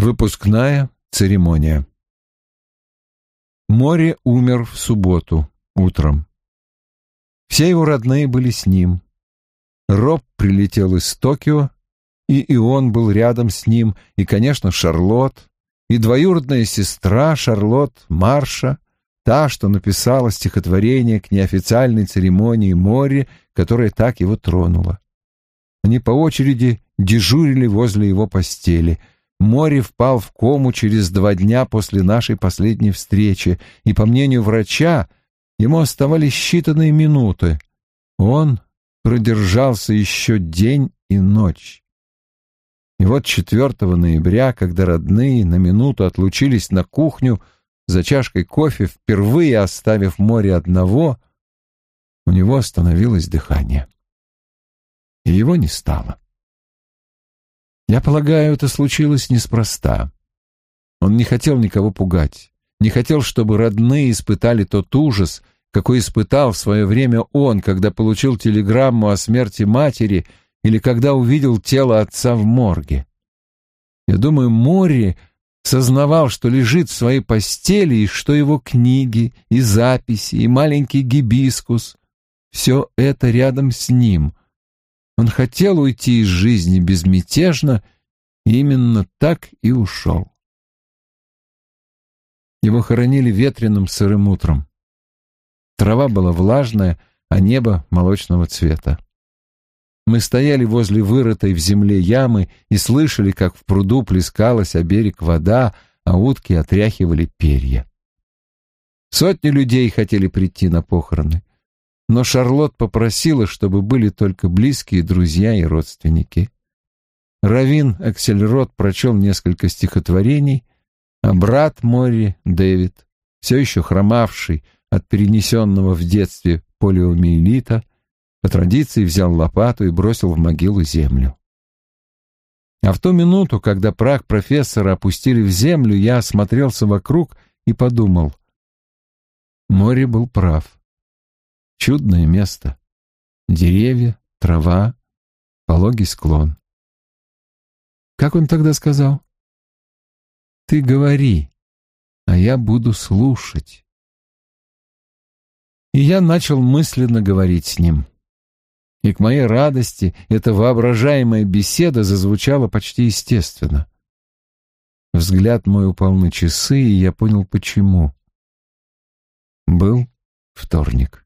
Выпускная церемония. Море умер в субботу утром. Все его родные были с ним. Роб прилетел из Токио, и Ион был рядом с ним, и, конечно, Шарлотт, и двоюродная сестра Шарлотт Марша, та, что написала стихотворение к неофициальной церемонии море, которая так его тронула. Они по очереди дежурили возле его постели — Мори впал в кому через два дня после нашей последней встречи, и, по мнению врача, ему оставались считанные минуты. Он продержался еще день и ночь. И вот 4 ноября, когда родные на минуту отлучились на кухню за чашкой кофе, впервые оставив море одного, у него остановилось дыхание. И его не стало. Я полагаю, это случилось неспроста. Он не хотел никого пугать, не хотел, чтобы родные испытали тот ужас, какой испытал в свое время он, когда получил телеграмму о смерти матери или когда увидел тело отца в морге. Я думаю, Мори сознавал, что лежит в своей постели, и что его книги, и записи, и маленький гибискус — все это рядом с ним, он хотел уйти из жизни безмятежно, и именно так и ушел. Его хоронили ветреным сырым утром. Трава была влажная, а небо молочного цвета. Мы стояли возле вырытой в земле ямы и слышали, как в пруду плескалась о берег вода, а утки отряхивали перья. Сотни людей хотели прийти на похороны но Шарлотт попросила, чтобы были только близкие друзья и родственники. Равин Аксельрод прочел несколько стихотворений, а брат Мори, Дэвид, все еще хромавший от перенесенного в детстве полиомиелита, по традиции взял лопату и бросил в могилу землю. А в ту минуту, когда прах профессора опустили в землю, я осмотрелся вокруг и подумал. Море был прав. Чудное место. Деревья, трава, пологий склон. Как он тогда сказал? Ты говори, а я буду слушать. И я начал мысленно говорить с ним. И к моей радости эта воображаемая беседа зазвучала почти естественно. Взгляд мой упал на часы, и я понял, почему. Был вторник.